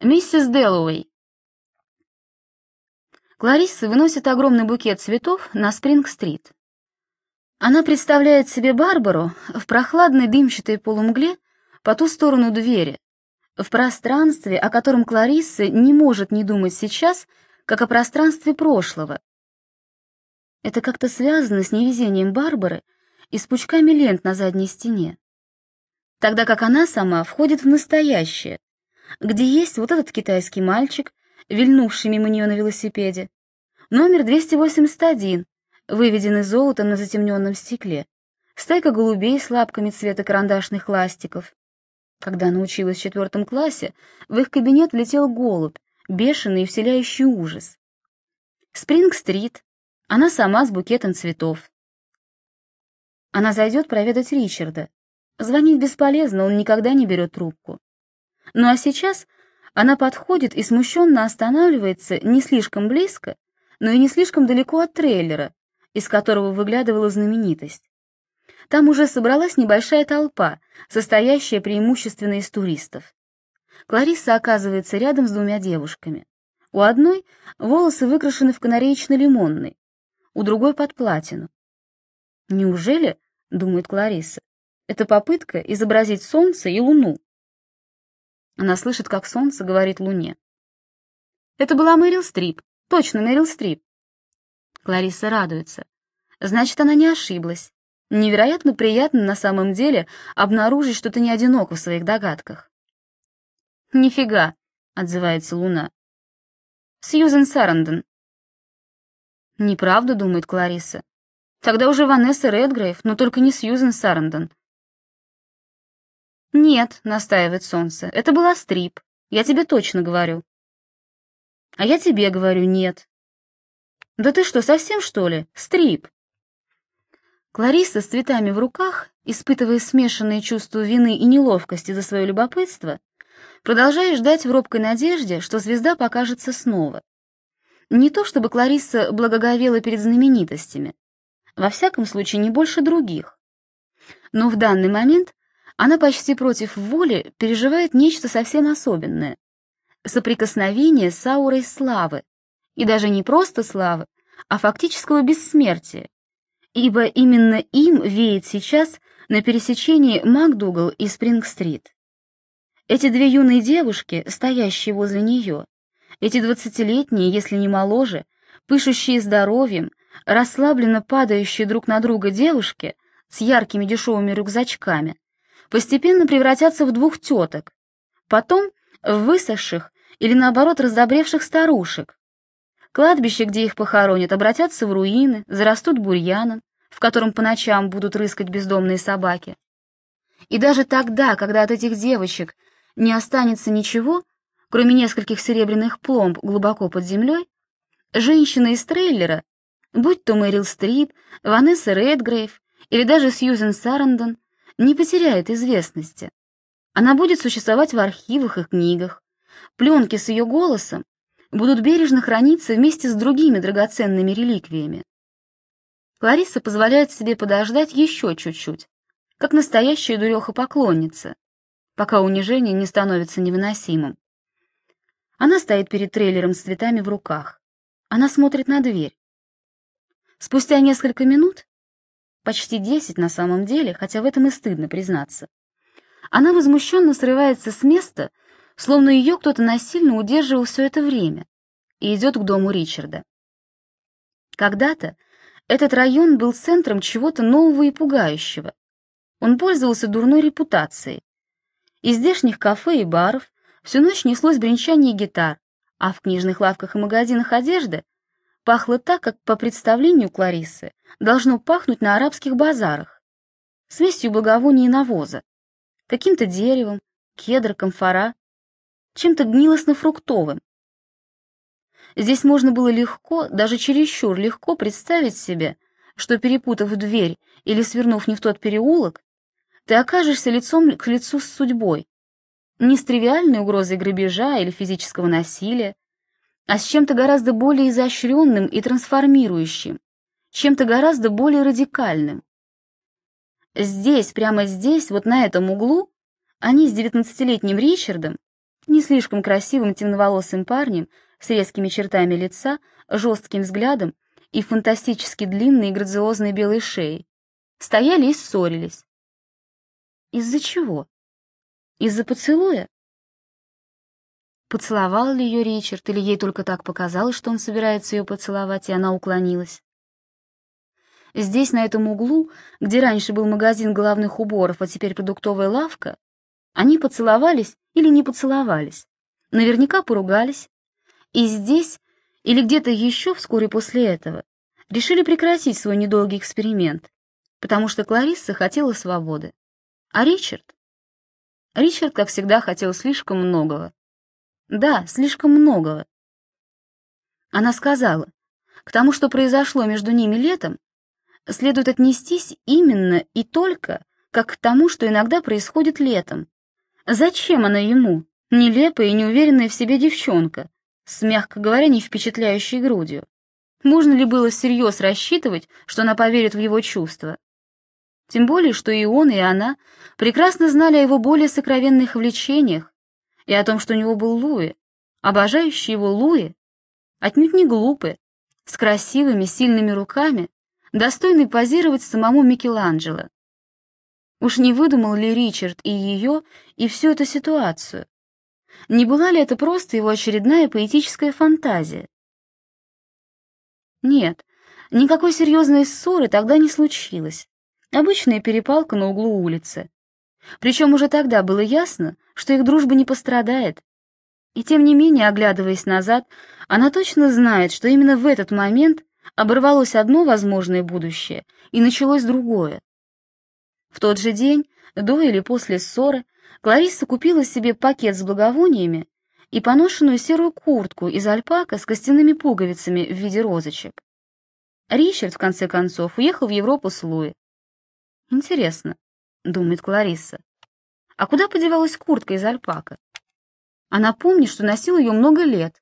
Миссис Дэллоуэй. Кларисса выносит огромный букет цветов на Спринг-стрит. Она представляет себе Барбару в прохладной дымчатой полумгле по ту сторону двери, в пространстве, о котором Кларисса не может не думать сейчас, как о пространстве прошлого. Это как-то связано с невезением Барбары и с пучками лент на задней стене. Тогда как она сама входит в настоящее, где есть вот этот китайский мальчик, вильнувший мимо нее на велосипеде, номер 281, выведенный золотом на затемненном стекле, стайка голубей с лапками цвета карандашных ластиков. Когда она училась в четвертом классе, в их кабинет влетел голубь, бешеный и вселяющий ужас. Спринг-стрит, она сама с букетом цветов. Она зайдет проведать Ричарда. Звонить бесполезно, он никогда не берет трубку. Ну а сейчас она подходит и смущенно останавливается не слишком близко, но и не слишком далеко от трейлера, из которого выглядывала знаменитость. Там уже собралась небольшая толпа, состоящая преимущественно из туристов. Клариса оказывается рядом с двумя девушками. У одной волосы выкрашены в канареечно-лимонный, у другой под платину. Неужели, думает Клариса, это попытка изобразить солнце и луну? Она слышит, как солнце говорит луне. Это была Мэрил Стрип, точно Мэрил Стрип. Клариса радуется. Значит, она не ошиблась. Невероятно приятно на самом деле обнаружить, что ты не одинока в своих догадках. «Нифига», — отзывается Луна. «Сьюзен Сарандон». «Неправда», — думает Клариса. «Тогда уже Ванесса Редгрейв, но только не Сьюзен Сарандон. «Нет», — настаивает солнце, — «это была стрип. Я тебе точно говорю». «А я тебе говорю нет». «Да ты что, совсем что ли? Стрип!» Клариса с цветами в руках, испытывая смешанные чувства вины и неловкости за свое любопытство, продолжает ждать в робкой надежде, что звезда покажется снова. Не то чтобы Клариса благоговела перед знаменитостями, во всяком случае не больше других. Но в данный момент она почти против воли переживает нечто совсем особенное. Соприкосновение с аурой славы. И даже не просто славы, а фактического бессмертия. Ибо именно им веет сейчас на пересечении МакДугал и Спринг-стрит. Эти две юные девушки, стоящие возле нее, эти двадцатилетние, если не моложе, пышущие здоровьем, расслабленно падающие друг на друга девушки с яркими дешевыми рюкзачками, постепенно превратятся в двух теток, потом в высохших или наоборот раздобревших старушек. Кладбище, где их похоронят, обратятся в руины, зарастут бурьяном, в котором по ночам будут рыскать бездомные собаки. И даже тогда, когда от этих девочек не останется ничего, кроме нескольких серебряных пломб глубоко под землей, женщина из трейлера, будь то Мэрил Стрип, Ванесса Редгрейв или даже Сьюзен Сарандон, не потеряет известности. Она будет существовать в архивах и книгах. Пленки с ее голосом будут бережно храниться вместе с другими драгоценными реликвиями. Клариса позволяет себе подождать еще чуть-чуть, как настоящая дуреха-поклонница, пока унижение не становится невыносимым. Она стоит перед трейлером с цветами в руках. Она смотрит на дверь. Спустя несколько минут почти десять на самом деле, хотя в этом и стыдно признаться. Она возмущенно срывается с места, словно ее кто-то насильно удерживал все это время, и идет к дому Ричарда. Когда-то этот район был центром чего-то нового и пугающего. Он пользовался дурной репутацией. Из здешних кафе и баров всю ночь неслось бренчание гитар, а в книжных лавках и магазинах одежды пахло так, как по представлению Клариссы должно пахнуть на арабских базарах. Смесью благовоний и навоза, каким-то деревом, кедр, камфора, чем-то гнилостно-фруктовым. Здесь можно было легко, даже чересчур легко представить себе, что, перепутав дверь или свернув не в тот переулок, ты окажешься лицом к лицу с судьбой, не с тривиальной угрозой грабежа или физического насилия, а с чем-то гораздо более изощренным и трансформирующим, чем-то гораздо более радикальным. Здесь, прямо здесь, вот на этом углу, они с девятнадцатилетним Ричардом не слишком красивым темноволосым парнем с резкими чертами лица, жестким взглядом и фантастически длинной и грациозной белой шеей. Стояли и ссорились. Из-за чего? Из-за поцелуя? Поцеловал ли ее Ричард, или ей только так показалось, что он собирается ее поцеловать, и она уклонилась? Здесь, на этом углу, где раньше был магазин головных уборов, а теперь продуктовая лавка, они поцеловались или не поцеловались. Наверняка поругались. И здесь, или где-то еще вскоре после этого, решили прекратить свой недолгий эксперимент, потому что Кларисса хотела свободы. А Ричард? Ричард, как всегда, хотел слишком многого. Да, слишком многого. Она сказала, к тому, что произошло между ними летом, следует отнестись именно и только как к тому, что иногда происходит летом. Зачем она ему, нелепая и неуверенная в себе девчонка, с, мягко говоря, не впечатляющей грудью? Можно ли было всерьез рассчитывать, что она поверит в его чувства? Тем более, что и он, и она прекрасно знали о его более сокровенных влечениях и о том, что у него был Луи, обожающий его Луи, отнюдь не глупый, с красивыми, сильными руками, достойный позировать самому Микеланджело. Уж не выдумал ли Ричард и ее, и всю эту ситуацию? Не была ли это просто его очередная поэтическая фантазия? Нет, никакой серьезной ссоры тогда не случилось. Обычная перепалка на углу улицы. Причем уже тогда было ясно, что их дружба не пострадает. И тем не менее, оглядываясь назад, она точно знает, что именно в этот момент оборвалось одно возможное будущее и началось другое. В тот же день, до или после ссоры, Кларисса купила себе пакет с благовониями и поношенную серую куртку из альпака с костяными пуговицами в виде розочек. Ричард, в конце концов, уехал в Европу с Луи. «Интересно», — думает Кларисса, — «а куда подевалась куртка из альпака? Она помнит, что носила ее много лет,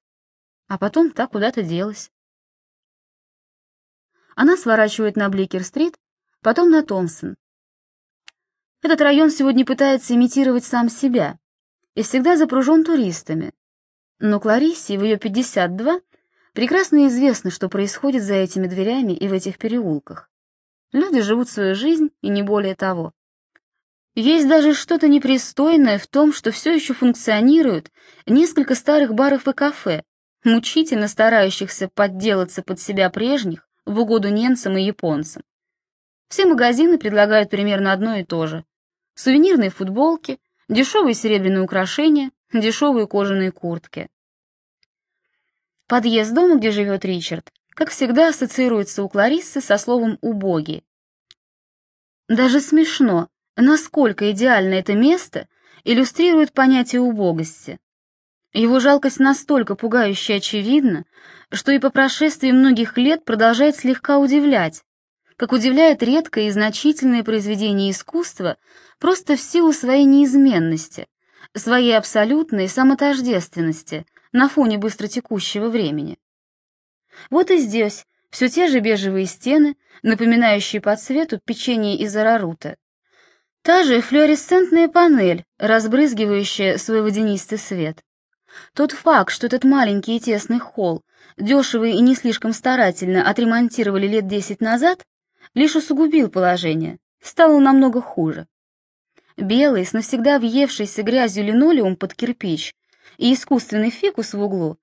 а потом та куда-то делась. Она сворачивает на Бликер-стрит, потом на Томпсон. Этот район сегодня пытается имитировать сам себя и всегда запружен туристами. Но Клариссе в ее 52 прекрасно известно, что происходит за этими дверями и в этих переулках. Люди живут свою жизнь, и не более того. Есть даже что-то непристойное в том, что все еще функционируют несколько старых баров и кафе, мучительно старающихся подделаться под себя прежних, в угоду немцам и японцам. Все магазины предлагают примерно одно и то же. Сувенирные футболки, дешевые серебряные украшения, дешевые кожаные куртки. Подъезд дома, где живет Ричард, как всегда ассоциируется у Клариссы со словом «убогий». Даже смешно, насколько идеально это место иллюстрирует понятие убогости. Его жалкость настолько пугающе очевидна, что и по прошествии многих лет продолжает слегка удивлять, как удивляет редкое и значительное произведение искусства просто в силу своей неизменности, своей абсолютной самотождественности на фоне быстротекущего времени. Вот и здесь все те же бежевые стены, напоминающие по цвету печенье из арарута. Та же флуоресцентная панель, разбрызгивающая свой водянистый свет. Тот факт, что этот маленький и тесный холл дешево и не слишком старательно отремонтировали лет десять назад, лишь усугубил положение, стало намного хуже. Белый, с навсегда въевшейся грязью линолеум под кирпич и искусственный фикус в углу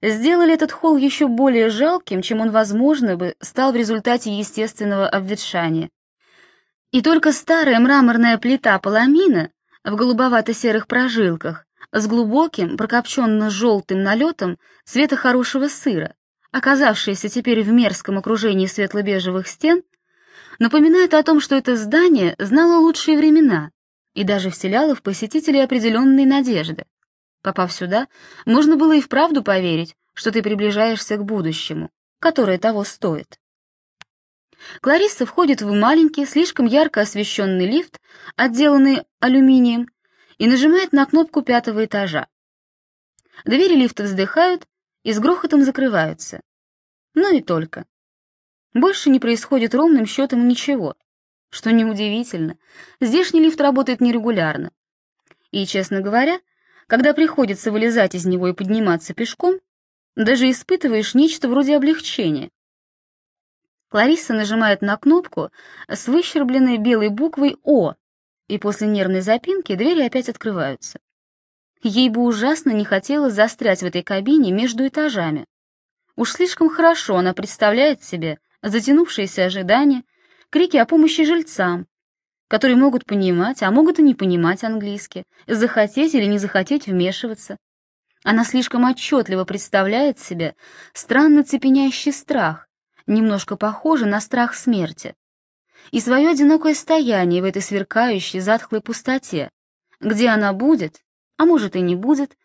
сделали этот холл еще более жалким, чем он, возможно, бы стал в результате естественного обветшания. И только старая мраморная плита паламина в голубовато-серых прожилках с глубоким, прокопченно-желтым налетом цвета хорошего сыра, оказавшаяся теперь в мерзком окружении светло-бежевых стен, напоминает о том, что это здание знало лучшие времена и даже вселяло в посетителей определенные надежды. Попав сюда, можно было и вправду поверить, что ты приближаешься к будущему, которое того стоит. Кларисса входит в маленький, слишком ярко освещенный лифт, отделанный алюминием, и нажимает на кнопку пятого этажа. Двери лифта вздыхают и с грохотом закрываются. Но и только. Больше не происходит ровным счетом ничего. Что неудивительно, здешний лифт работает нерегулярно. И, честно говоря, Когда приходится вылезать из него и подниматься пешком, даже испытываешь нечто вроде облегчения. Клариса нажимает на кнопку с выщербленной белой буквой «О», и после нервной запинки двери опять открываются. Ей бы ужасно не хотелось застрять в этой кабине между этажами. Уж слишком хорошо она представляет себе затянувшееся ожидание, крики о помощи жильцам, которые могут понимать, а могут и не понимать английский, захотеть или не захотеть вмешиваться. Она слишком отчетливо представляет себе странно цепенящий страх, немножко похожий на страх смерти, и свое одинокое стояние в этой сверкающей затхлой пустоте, где она будет, а может и не будет,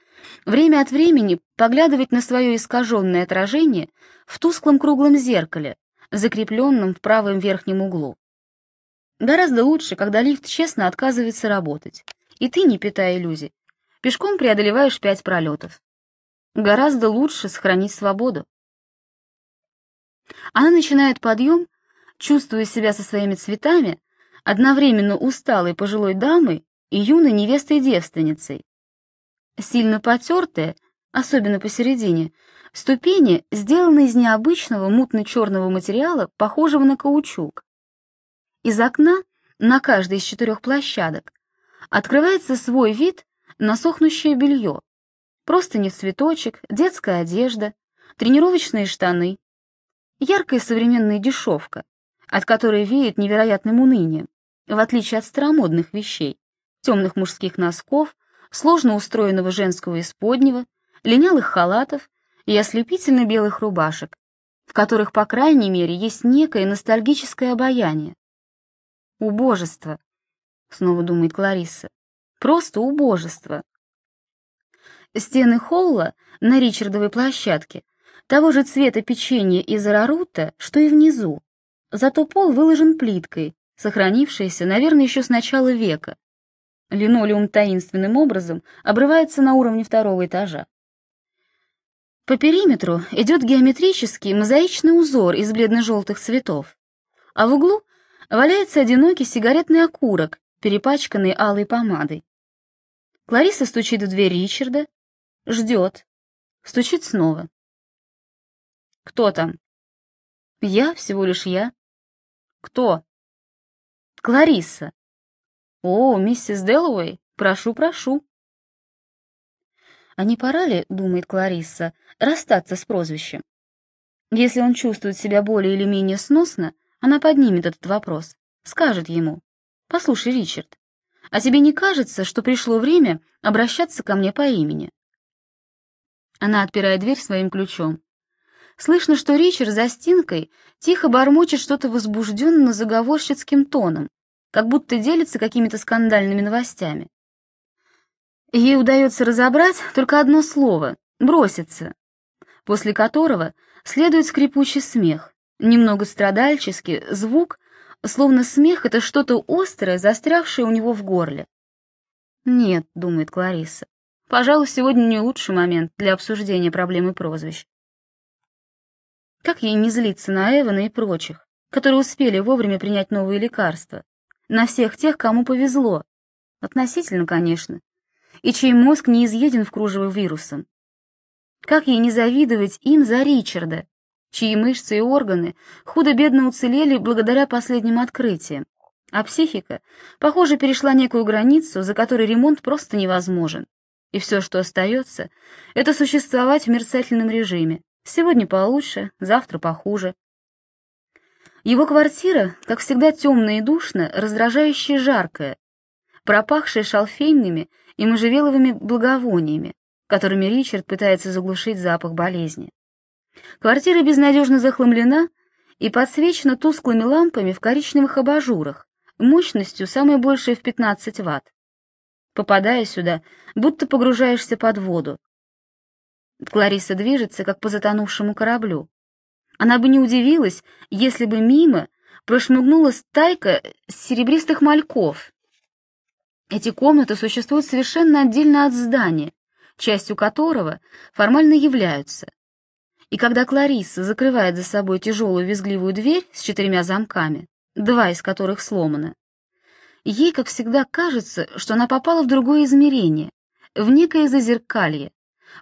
время от времени поглядывать на свое искаженное отражение в тусклом круглом зеркале, закрепленном в правом верхнем углу. Гораздо лучше, когда лифт честно отказывается работать, и ты, не питая иллюзий, пешком преодолеваешь пять пролетов. Гораздо лучше сохранить свободу. Она начинает подъем, чувствуя себя со своими цветами, одновременно усталой пожилой дамой и юной невестой-девственницей. Сильно потертая, особенно посередине, ступени сделаны из необычного мутно-черного материала, похожего на каучук. Из окна на каждой из четырех площадок открывается свой вид на сохнущее белье. Просто не цветочек, детская одежда, тренировочные штаны, яркая современная дешевка, от которой веет невероятным унынием, в отличие от старомодных вещей, темных мужских носков, сложно устроенного женского исподнего, линялых халатов и ослепительно белых рубашек, в которых, по крайней мере, есть некое ностальгическое обаяние. Убожество, снова думает Кларисса. Просто убожество. Стены холла на Ричардовой площадке того же цвета печенья из арарута, что и внизу. Зато пол выложен плиткой, сохранившейся, наверное, еще с начала века. Линолеум таинственным образом обрывается на уровне второго этажа. По периметру идет геометрический мозаичный узор из бледно-желтых цветов, а в углу валяется одинокий сигаретный окурок, перепачканный алой помадой. Клариса стучит в дверь Ричарда, ждет, стучит снова. «Кто там?» «Я, всего лишь я». «Кто?» «Клариса». «О, миссис Дэллоуэй, прошу, прошу». А не пора ли, думает Кларисса, расстаться с прозвищем? Если он чувствует себя более или менее сносно, она поднимет этот вопрос, скажет ему, «Послушай, Ричард, а тебе не кажется, что пришло время обращаться ко мне по имени?» Она отпирает дверь своим ключом. Слышно, что Ричард за стенкой тихо бормочет что-то возбужденно-заговорщицким тоном, как будто делится какими-то скандальными новостями. Ей удается разобрать только одно слово — «броситься», после которого следует скрипучий смех, Немного страдальческий, звук, словно смех — это что-то острое, застрявшее у него в горле. «Нет», — думает Клариса, — «пожалуй, сегодня не лучший момент для обсуждения проблемы прозвищ». Как ей не злиться на Эвана и прочих, которые успели вовремя принять новые лекарства? На всех тех, кому повезло. Относительно, конечно. И чей мозг не изъеден в кружево вирусом. Как ей не завидовать им за Ричарда, чьи мышцы и органы худо-бедно уцелели благодаря последним открытиям, а психика, похоже, перешла некую границу, за которой ремонт просто невозможен. И все, что остается, это существовать в мерцательном режиме. Сегодня получше, завтра похуже. Его квартира, как всегда, темная и душно, раздражающая жаркая, пропахшая шалфейными и можжевеловыми благовониями, которыми Ричард пытается заглушить запах болезни. Квартира безнадежно захламлена и подсвечена тусклыми лампами в коричневых абажурах, мощностью самое большее в 15 ватт. Попадая сюда, будто погружаешься под воду. Клариса движется, как по затонувшему кораблю. Она бы не удивилась, если бы мимо прошмыгнула стайка серебристых мальков. Эти комнаты существуют совершенно отдельно от здания, частью которого формально являются и когда Кларисса закрывает за собой тяжелую визгливую дверь с четырьмя замками, два из которых сломаны, ей, как всегда, кажется, что она попала в другое измерение, в некое зазеркалье,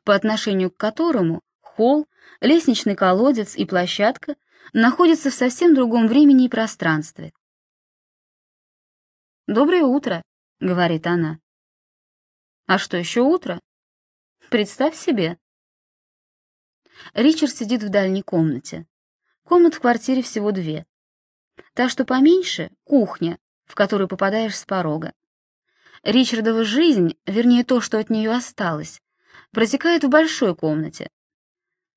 по отношению к которому холл, лестничный колодец и площадка находятся в совсем другом времени и пространстве. «Доброе утро», — говорит она. «А что еще утро? Представь себе». Ричард сидит в дальней комнате. Комнат в квартире всего две. Та, что поменьше — кухня, в которую попадаешь с порога. Ричардова жизнь, вернее то, что от нее осталось, протекает в большой комнате.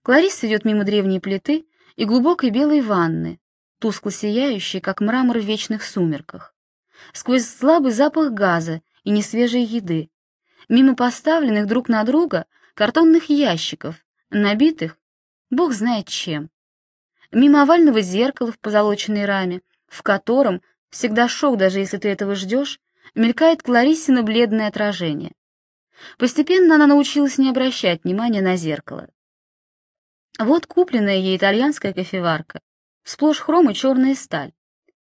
Кларисса идет мимо древней плиты и глубокой белой ванны, тускло сияющей, как мрамор в вечных сумерках. Сквозь слабый запах газа и несвежей еды, мимо поставленных друг на друга картонных ящиков, набитых, бог знает чем. Мимо овального зеркала в позолоченной раме, в котором, всегда шок, даже если ты этого ждешь, мелькает Клариссина бледное отражение. Постепенно она научилась не обращать внимания на зеркало. Вот купленная ей итальянская кофеварка, сплошь хром и черная сталь,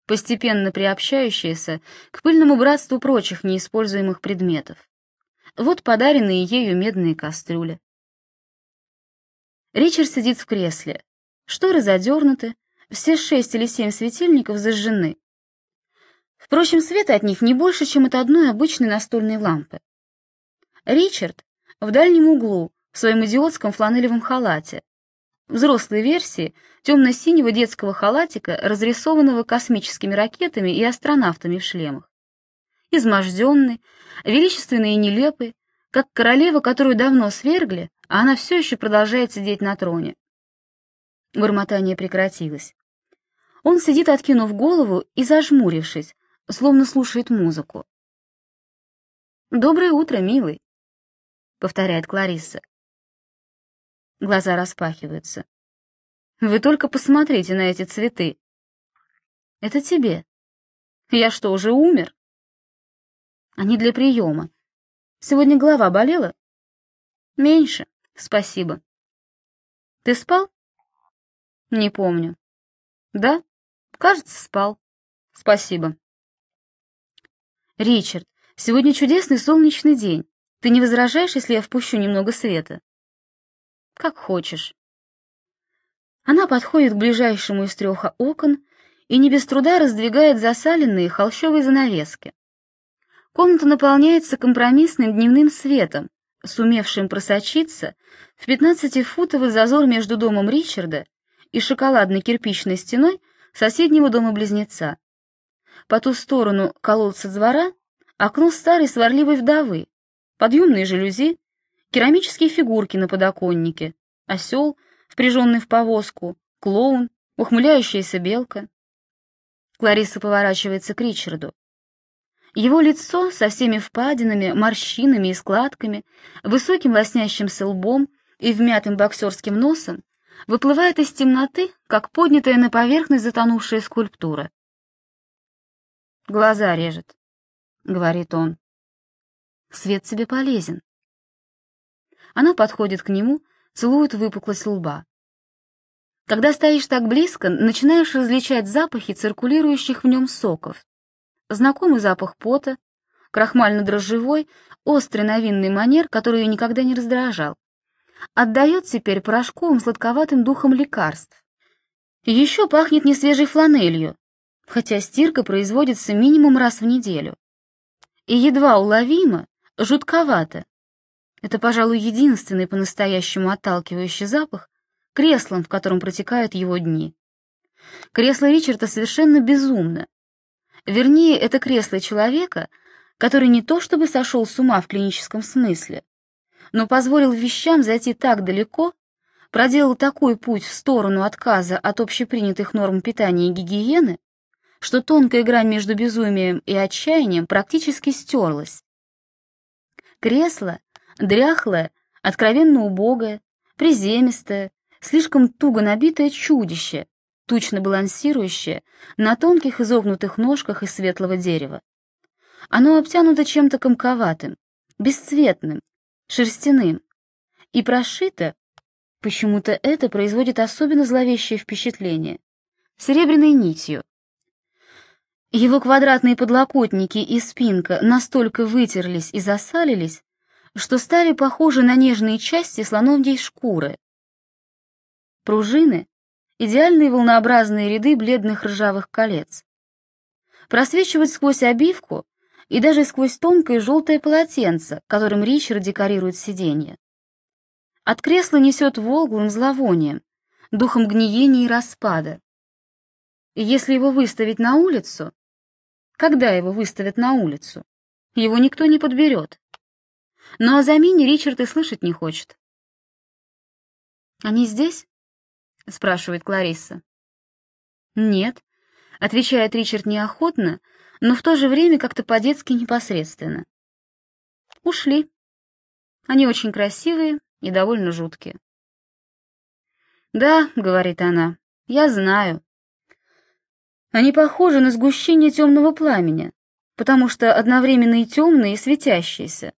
постепенно приобщающаяся к пыльному братству прочих неиспользуемых предметов. Вот подаренные ею медные кастрюли. Ричард сидит в кресле. Шторы задернуты, все шесть или семь светильников зажжены. Впрочем, света от них не больше, чем от одной обычной настольной лампы. Ричард в дальнем углу в своем идиотском фланелевом халате, взрослой версии темно-синего детского халатика, разрисованного космическими ракетами и астронавтами в шлемах. Изможденный, величественный и нелепый, как королева, которую давно свергли, а она все еще продолжает сидеть на троне. Бормотание прекратилось. Он сидит, откинув голову и зажмурившись, словно слушает музыку. «Доброе утро, милый», — повторяет Кларисса. Глаза распахиваются. «Вы только посмотрите на эти цветы. Это тебе. Я что, уже умер?» «Они для приема. Сегодня голова болела?» «Меньше, спасибо». «Ты спал?» «Не помню». «Да, кажется, спал. Спасибо». «Ричард, сегодня чудесный солнечный день. Ты не возражаешь, если я впущу немного света?» «Как хочешь». Она подходит к ближайшему из трех окон и не без труда раздвигает засаленные холщовые занавески. Комната наполняется компромиссным дневным светом, сумевшим просочиться в пятнадцатифутовый зазор между домом Ричарда и шоколадной кирпичной стеной соседнего дома-близнеца. По ту сторону колодца двора окно старой сварливой вдовы, подъемные жалюзи, керамические фигурки на подоконнике, осел, впряженный в повозку, клоун, ухмыляющаяся белка. Клариса поворачивается к Ричарду. Его лицо со всеми впадинами, морщинами и складками, высоким лоснящимся лбом и вмятым боксерским носом выплывает из темноты, как поднятая на поверхность затонувшая скульптура. Глаза режет, — говорит он. Свет тебе полезен. Она подходит к нему, целует выпуклость лба. Когда стоишь так близко, начинаешь различать запахи циркулирующих в нем соков. Знакомый запах пота, крахмально-дрожжевой, острый на винный манер, который ее никогда не раздражал. Отдает теперь порошковым сладковатым духом лекарств. Еще пахнет несвежей фланелью, хотя стирка производится минимум раз в неделю. И едва уловимо, жутковато. Это, пожалуй, единственный по-настоящему отталкивающий запах креслом, в котором протекают его дни. Кресло Ричарда совершенно безумно. Вернее, это кресло человека, который не то чтобы сошел с ума в клиническом смысле, но позволил вещам зайти так далеко, проделал такой путь в сторону отказа от общепринятых норм питания и гигиены, что тонкая грань между безумием и отчаянием практически стерлась. Кресло, дряхлое, откровенно убогое, приземистое, слишком туго набитое чудище, тучно балансирующее на тонких изогнутых ножках из светлого дерева. Оно обтянуто чем-то комковатым, бесцветным, шерстяным и прошито, почему-то это производит особенно зловещее впечатление, серебряной нитью, его квадратные подлокотники и спинка настолько вытерлись и засалились, что стали похожи на нежные части слоновьей шкуры. Пружины — идеальные волнообразные ряды бледных ржавых колец. Просвечивать сквозь обивку и даже сквозь тонкое желтое полотенце, которым Ричард декорирует сиденье. От кресла несет волглым зловонием, духом гниения и распада. Если его выставить на улицу, когда его выставят на улицу, его никто не подберет. Но о замене Ричард и слышать не хочет. «Они здесь?» — спрашивает Кларисса. «Нет», — отвечает Ричард неохотно, но в то же время как-то по-детски непосредственно. «Ушли. Они очень красивые и довольно жуткие». «Да», — говорит она, — «я знаю. Они похожи на сгущение темного пламени, потому что одновременно и темные, и светящиеся.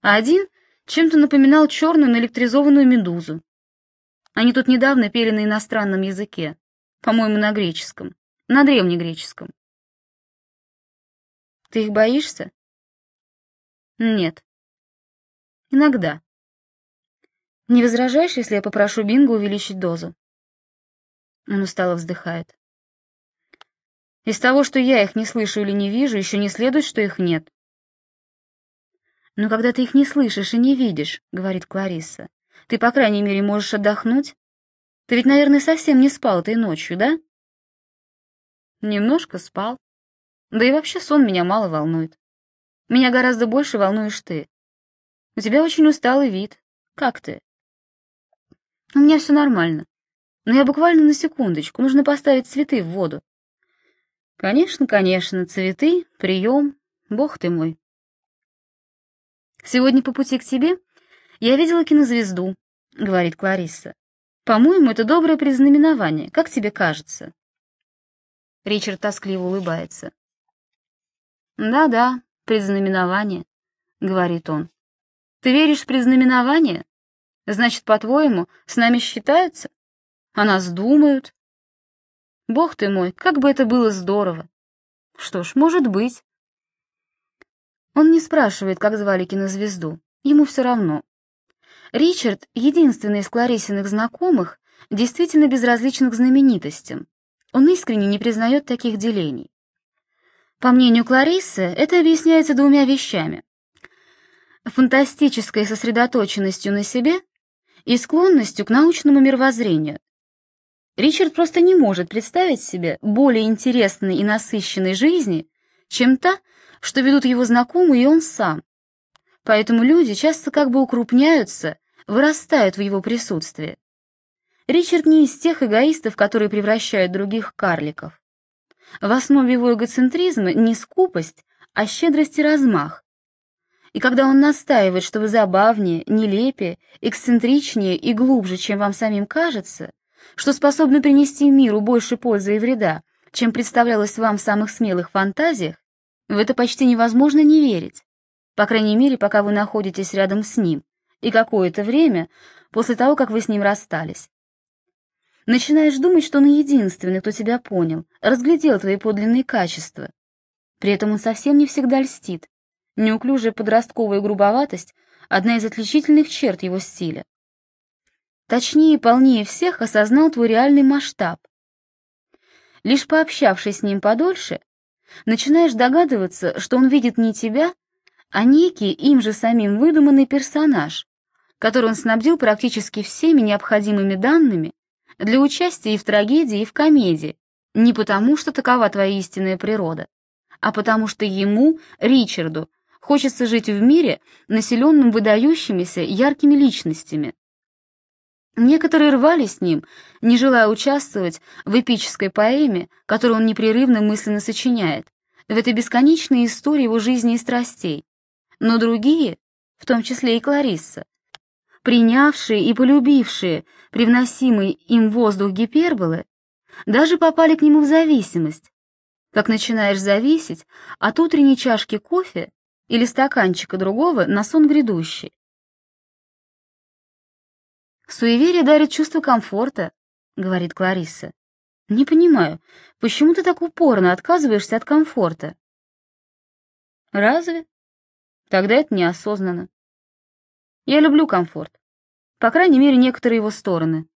А один чем-то напоминал черную наэлектризованную медузу. Они тут недавно пели на иностранном языке, по-моему, на греческом, на древнегреческом. Ты их боишься? Нет. Иногда. Не возражаешь, если я попрошу Бинго увеличить дозу? Он устало вздыхает. Из того, что я их не слышу или не вижу, еще не следует, что их нет. Но когда ты их не слышишь и не видишь, — говорит Кларисса, — ты, по крайней мере, можешь отдохнуть. Ты ведь, наверное, совсем не спал этой ночью, да? Немножко спал. Да и вообще сон меня мало волнует. Меня гораздо больше волнуешь ты. У тебя очень усталый вид. Как ты? У меня все нормально. Но я буквально на секундочку. Нужно поставить цветы в воду. Конечно, конечно, цветы, прием. Бог ты мой. Сегодня по пути к тебе я видела кинозвезду, говорит Кларисса. По-моему, это доброе признаменование. Как тебе кажется? Ричард тоскливо улыбается. «Да-да, предзнаменование», — говорит он. «Ты веришь в предзнаменование? Значит, по-твоему, с нами считаются? О нас думают? Бог ты мой, как бы это было здорово! Что ж, может быть». Он не спрашивает, как звали кинозвезду, ему все равно. Ричард — единственный из Кларисиных знакомых, действительно безразличных знаменитостям. Он искренне не признает таких делений. По мнению Клариссы, это объясняется двумя вещами. Фантастической сосредоточенностью на себе и склонностью к научному мировоззрению. Ричард просто не может представить себе более интересной и насыщенной жизни, чем та, что ведут его знакомые и он сам. Поэтому люди часто как бы укрупняются, вырастают в его присутствии. Ричард не из тех эгоистов, которые превращают других в карликов. В основе его эгоцентризма не скупость, а щедрость и размах. И когда он настаивает, что вы забавнее, нелепее, эксцентричнее и глубже, чем вам самим кажется, что способны принести миру больше пользы и вреда, чем представлялось вам в самых смелых фантазиях, в это почти невозможно не верить, по крайней мере, пока вы находитесь рядом с ним, и какое-то время после того, как вы с ним расстались. Начинаешь думать, что он единственный, кто тебя понял, разглядел твои подлинные качества. При этом он совсем не всегда льстит. Неуклюжая подростковая грубоватость — одна из отличительных черт его стиля. Точнее и полнее всех осознал твой реальный масштаб. Лишь пообщавшись с ним подольше, начинаешь догадываться, что он видит не тебя, а некий им же самим выдуманный персонаж, который он снабдил практически всеми необходимыми данными для участия и в трагедии, и в комедии, не потому, что такова твоя истинная природа, а потому что ему, Ричарду, хочется жить в мире, населенном выдающимися яркими личностями. Некоторые рвали с ним, не желая участвовать в эпической поэме, которую он непрерывно мысленно сочиняет, в этой бесконечной истории его жизни и страстей. Но другие, в том числе и Кларисса, принявшие и полюбившие привносимый им воздух гиперболы, даже попали к нему в зависимость. Как начинаешь зависеть от утренней чашки кофе или стаканчика другого на сон грядущий. «Суеверие дарит чувство комфорта», — говорит Кларисса. «Не понимаю, почему ты так упорно отказываешься от комфорта?» «Разве? Тогда это неосознанно. Я люблю комфорт. По крайней мере, некоторые его стороны.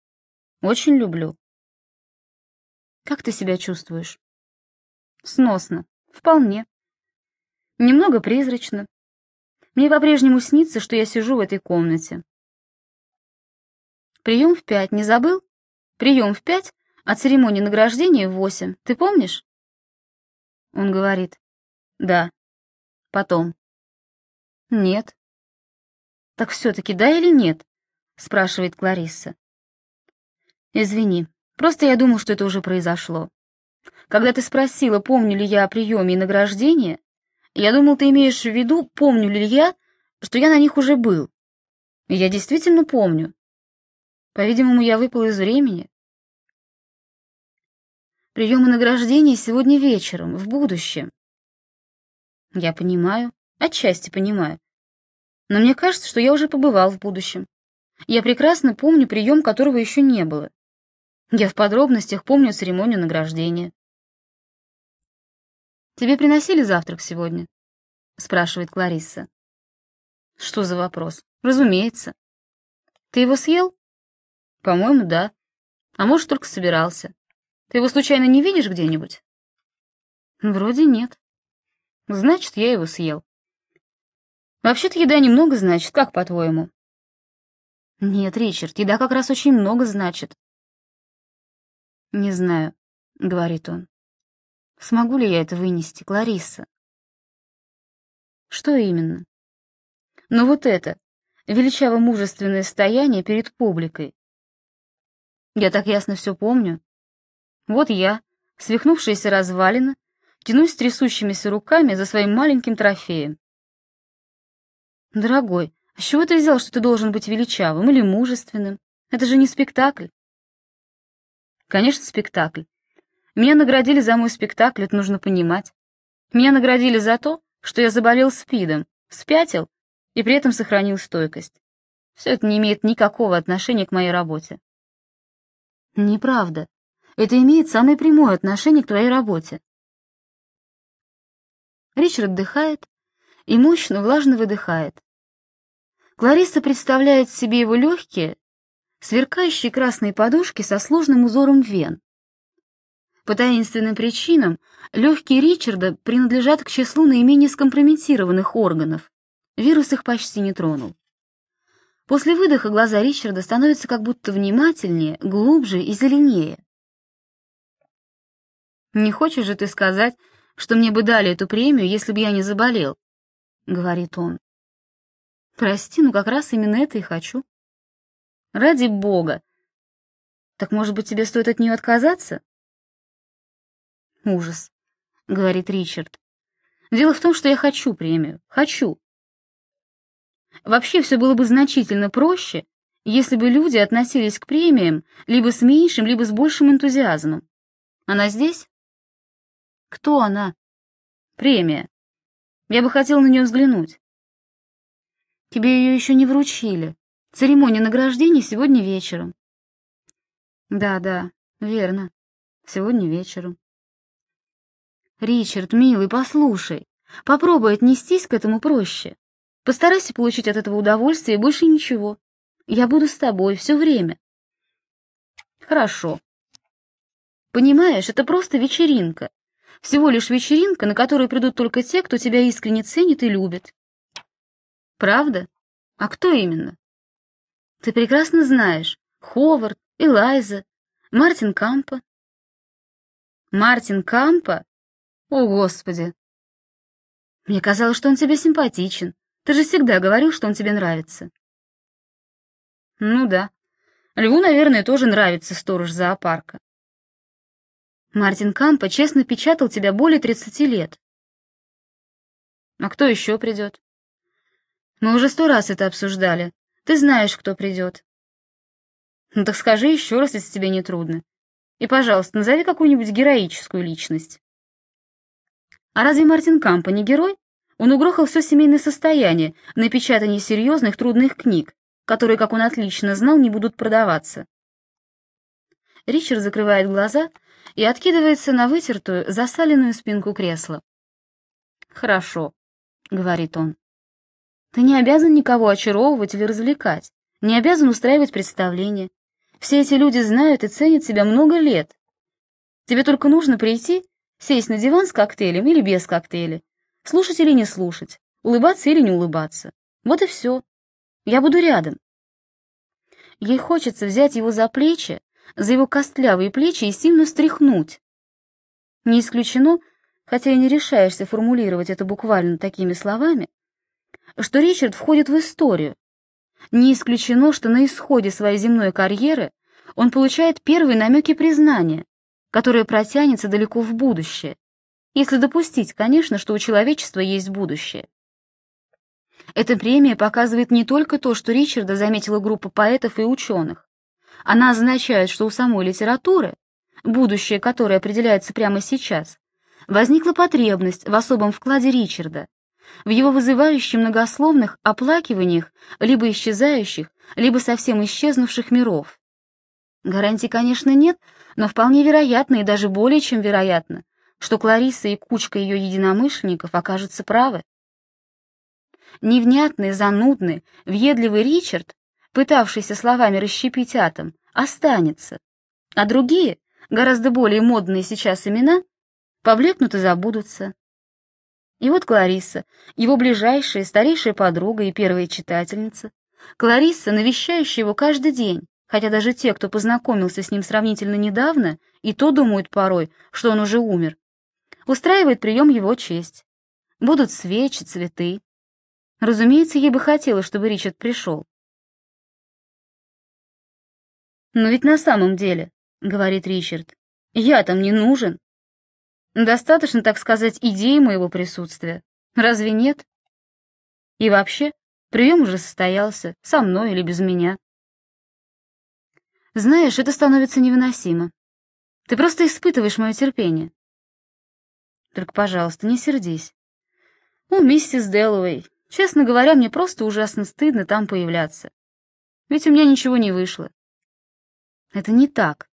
Очень люблю. Как ты себя чувствуешь? Сносно. Вполне. Немного призрачно. Мне по-прежнему снится, что я сижу в этой комнате. Прием в пять, не забыл? Прием в пять, а церемония награждения в восемь. Ты помнишь? Он говорит. Да. Потом. Нет. Так все-таки да или нет? Спрашивает Кларисса. Извини, просто я думал, что это уже произошло. Когда ты спросила, помню ли я о приеме и награждении, я думал, ты имеешь в виду, помню ли я, что я на них уже был. И я действительно помню. По-видимому, я выпал из времени. Прием и награждение сегодня вечером, в будущем. Я понимаю, отчасти понимаю. Но мне кажется, что я уже побывал в будущем. Я прекрасно помню прием, которого еще не было. Я в подробностях помню церемонию награждения. «Тебе приносили завтрак сегодня?» — спрашивает Кларисса. «Что за вопрос? Разумеется. Ты его съел?» «По-моему, да. А может, только собирался. Ты его случайно не видишь где-нибудь?» «Вроде нет. Значит, я его съел». «Вообще-то еда немного значит, как по-твоему?» «Нет, Ричард, еда как раз очень много значит». «Не знаю», — говорит он. Смогу ли я это вынести, Кларисса? Что именно? Ну вот это, величаво-мужественное стояние перед публикой. Я так ясно все помню. Вот я, свихнувшаяся развалина, тянусь трясущимися руками за своим маленьким трофеем. Дорогой, а с чего ты взял, что ты должен быть величавым или мужественным? Это же не спектакль. Конечно, спектакль. Меня наградили за мой спектакль, это нужно понимать. Меня наградили за то, что я заболел СПИДом, спятил и при этом сохранил стойкость. Все это не имеет никакого отношения к моей работе. Неправда. Это имеет самое прямое отношение к твоей работе. Ричард отдыхает и мощно влажно выдыхает. Клариса представляет себе его легкие, сверкающие красные подушки со сложным узором вен, по таинственным причинам легкие Ричарда принадлежат к числу наименее скомпрометированных органов. Вирус их почти не тронул. После выдоха глаза Ричарда становятся как будто внимательнее, глубже и зеленее. «Не хочешь же ты сказать, что мне бы дали эту премию, если бы я не заболел?» — говорит он. «Прости, но как раз именно это и хочу». «Ради бога! Так, может быть, тебе стоит от нее отказаться?» Ужас, говорит Ричард. Дело в том, что я хочу премию. Хочу. Вообще все было бы значительно проще, если бы люди относились к премиям либо с меньшим, либо с большим энтузиазмом. Она здесь? Кто она? Премия. Я бы хотел на нее взглянуть. Тебе ее еще не вручили. Церемония награждения сегодня вечером. Да, да, верно. Сегодня вечером. «Ричард, милый, послушай. Попробуй отнестись к этому проще. Постарайся получить от этого удовольствие и больше ничего. Я буду с тобой все время». «Хорошо. Понимаешь, это просто вечеринка. Всего лишь вечеринка, на которую придут только те, кто тебя искренне ценит и любит». «Правда? А кто именно?» «Ты прекрасно знаешь. Ховард, Элайза, Мартин Кампа». «Мартин Кампа? О, Господи! Мне казалось, что он тебе симпатичен. Ты же всегда говорил, что он тебе нравится. Ну да. Льву, наверное, тоже нравится сторож зоопарка. Мартин Кампа честно печатал тебя более тридцати лет. А кто еще придет? Мы уже сто раз это обсуждали. Ты знаешь, кто придет. Ну так скажи еще раз, если тебе не трудно. И, пожалуйста, назови какую-нибудь героическую личность. А разве Мартин Кампа не герой? Он угрохал все семейное состояние на печатание серьезных трудных книг, которые, как он отлично знал, не будут продаваться. Ричард закрывает глаза и откидывается на вытертую, засаленную спинку кресла. «Хорошо», — говорит он. Ты не обязан никого очаровывать или развлекать, не обязан устраивать представления. Все эти люди знают и ценят тебя много лет. Тебе только нужно прийти, сесть на диван с коктейлем или без коктейля, слушать или не слушать, улыбаться или не улыбаться. Вот и все. Я буду рядом. Ей хочется взять его за плечи, за его костлявые плечи и сильно стряхнуть. Не исключено, хотя и не решаешься формулировать это буквально такими словами, что Ричард входит в историю. Не исключено, что на исходе своей земной карьеры он получает первые намеки признания, которое протянется далеко в будущее, если допустить, конечно, что у человечества есть будущее. Эта премия показывает не только то, что Ричарда заметила группа поэтов и ученых. Она означает, что у самой литературы, будущее которое определяется прямо сейчас, возникла потребность в особом вкладе Ричарда, в его вызывающих многословных оплакиваниях либо исчезающих, либо совсем исчезнувших миров. Гарантий, конечно, нет, но вполне вероятно и даже более чем вероятно, что Клариса и кучка ее единомышленников окажутся правы. Невнятный, занудный, въедливый Ричард, пытавшийся словами расщепить атом, останется, а другие, гораздо более модные сейчас имена, поблекнут и забудутся. И вот Клариса, его ближайшая, старейшая подруга и первая читательница, Клариса, навещающая его каждый день, хотя даже те, кто познакомился с ним сравнительно недавно, и то думают порой, что он уже умер, устраивает прием его честь. Будут свечи, цветы, Разумеется, ей бы хотелось, чтобы Ричард пришел. «Но ведь на самом деле, — говорит Ричард, — я там не нужен. Достаточно, так сказать, идеи моего присутствия. Разве нет? И вообще, прием уже состоялся, со мной или без меня. Знаешь, это становится невыносимо. Ты просто испытываешь мое терпение. Только, пожалуйста, не сердись. О, миссис Дэллоуэй, Честно говоря, мне просто ужасно стыдно там появляться. Ведь у меня ничего не вышло. Это не так.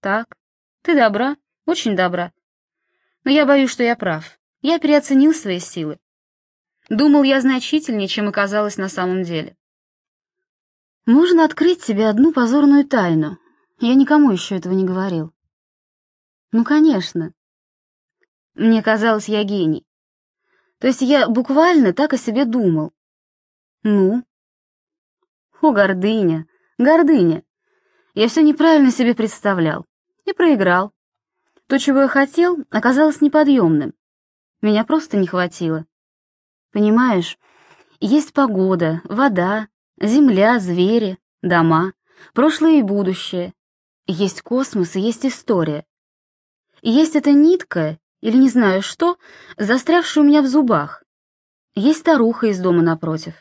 Так. Ты добра, очень добра. Но я боюсь, что я прав. Я переоценил свои силы. Думал я значительнее, чем оказалось на самом деле. Можно открыть тебе одну позорную тайну. Я никому еще этого не говорил. Ну, конечно. Мне казалось, я гений. То есть я буквально так о себе думал. Ну? О, гордыня, гордыня. Я все неправильно себе представлял. И проиграл. То, чего я хотел, оказалось неподъемным. Меня просто не хватило. Понимаешь, есть погода, вода, земля, звери, дома, прошлое и будущее. Есть космос и есть история. Есть эта нитка, или не знаю что, застрявший у меня в зубах. Есть старуха из дома напротив.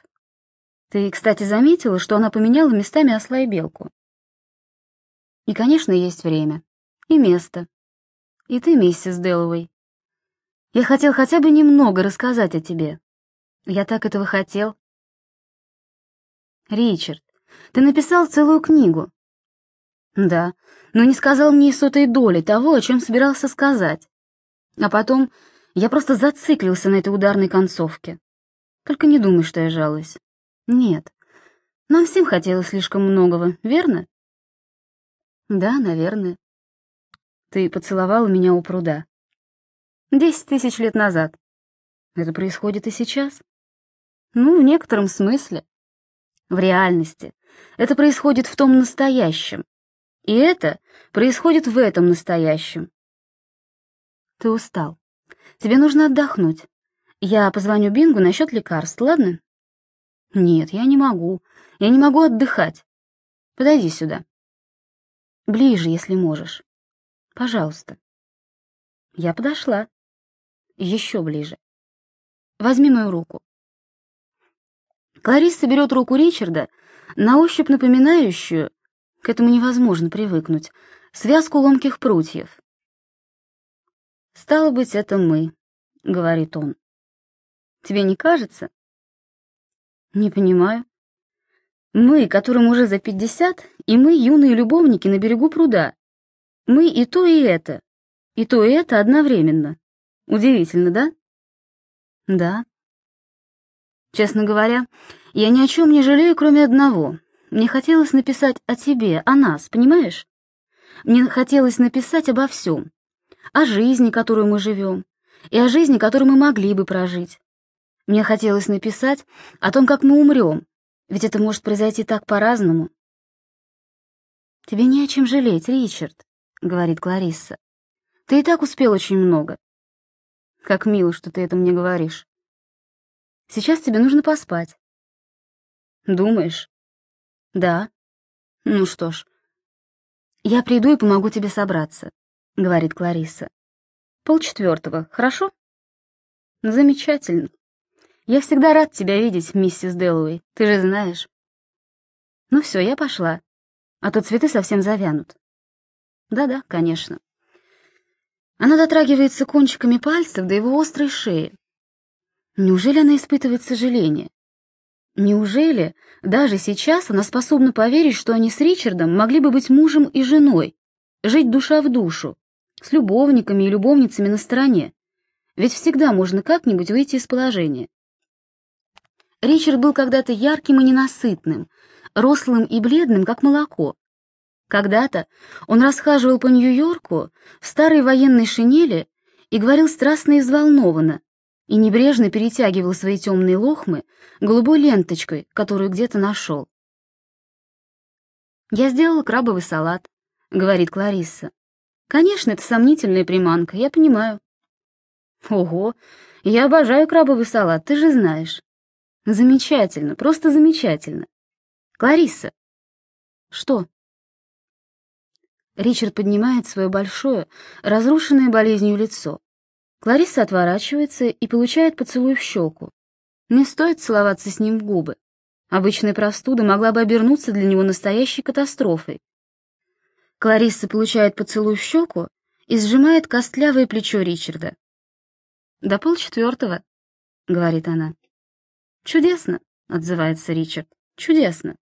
Ты, кстати, заметила, что она поменяла местами осла и белку? И, конечно, есть время. И место. И ты, миссис Дэллоуэй. Я хотел хотя бы немного рассказать о тебе. Я так этого хотел. Ричард, ты написал целую книгу. Да, но не сказал мне и сотой доли того, о чем собирался сказать. А потом я просто зациклился на этой ударной концовке. Только не думай, что я жалуюсь. Нет. Нам всем хотелось слишком многого, верно? Да, наверное. Ты поцеловала меня у пруда. Десять тысяч лет назад. Это происходит и сейчас? Ну, в некотором смысле. В реальности. Это происходит в том настоящем. И это происходит в этом настоящем. Ты устал. Тебе нужно отдохнуть. Я позвоню Бингу насчет лекарств, ладно? Нет, я не могу. Я не могу отдыхать. Подойди сюда. Ближе, если можешь. Пожалуйста. Я подошла. Еще ближе. Возьми мою руку. Кларисса берет руку Ричарда, на ощупь напоминающую, к этому невозможно привыкнуть, связку ломких прутьев. «Стало быть, это мы», — говорит он. «Тебе не кажется?» «Не понимаю». «Мы, которым уже за пятьдесят, и мы, юные любовники на берегу пруда. Мы и то, и это. И то, и это одновременно. Удивительно, да?» «Да». Честно говоря, я ни о чем не жалею, кроме одного. Мне хотелось написать о тебе, о нас, понимаешь? Мне хотелось написать обо всем. О жизни, которую мы живем, и о жизни, которую мы могли бы прожить. Мне хотелось написать о том, как мы умрем, ведь это может произойти так по-разному. «Тебе не о чем жалеть, Ричард», — говорит Кларисса. «Ты и так успел очень много». «Как мило, что ты это мне говоришь». «Сейчас тебе нужно поспать». «Думаешь?» «Да». «Ну что ж, я приду и помогу тебе собраться», — говорит Кларисса. «Полчетвертого, хорошо?» «Замечательно. Я всегда рад тебя видеть, миссис Дэллоуэй, ты же знаешь». «Ну все, я пошла а то цветы совсем завянут. Да-да, конечно. Она дотрагивается кончиками пальцев до его острой шеи. Неужели она испытывает сожаление? Неужели даже сейчас она способна поверить, что они с Ричардом могли бы быть мужем и женой, жить душа в душу, с любовниками и любовницами на стороне? Ведь всегда можно как-нибудь выйти из положения. Ричард был когда-то ярким и ненасытным, рослым и бледным, как молоко. Когда-то он расхаживал по Нью-Йорку в старой военной шинели и говорил страстно и взволнованно, и небрежно перетягивал свои темные лохмы голубой ленточкой, которую где-то нашел. «Я сделала крабовый салат», — говорит Кларисса. «Конечно, это сомнительная приманка, я понимаю». «Ого, я обожаю крабовый салат, ты же знаешь». «Замечательно, просто замечательно. Кларисса!» «Что?» Ричард поднимает свое большое, разрушенное болезнью лицо. Кларисса отворачивается и получает поцелуй в щеку. Не стоит целоваться с ним в губы. Обычная простуда могла бы обернуться для него настоящей катастрофой. Кларисса получает поцелуй в щеку и сжимает костлявое плечо Ричарда. «До полчетвертого», — говорит она. «Чудесно», — отзывается Ричард. «Чудесно».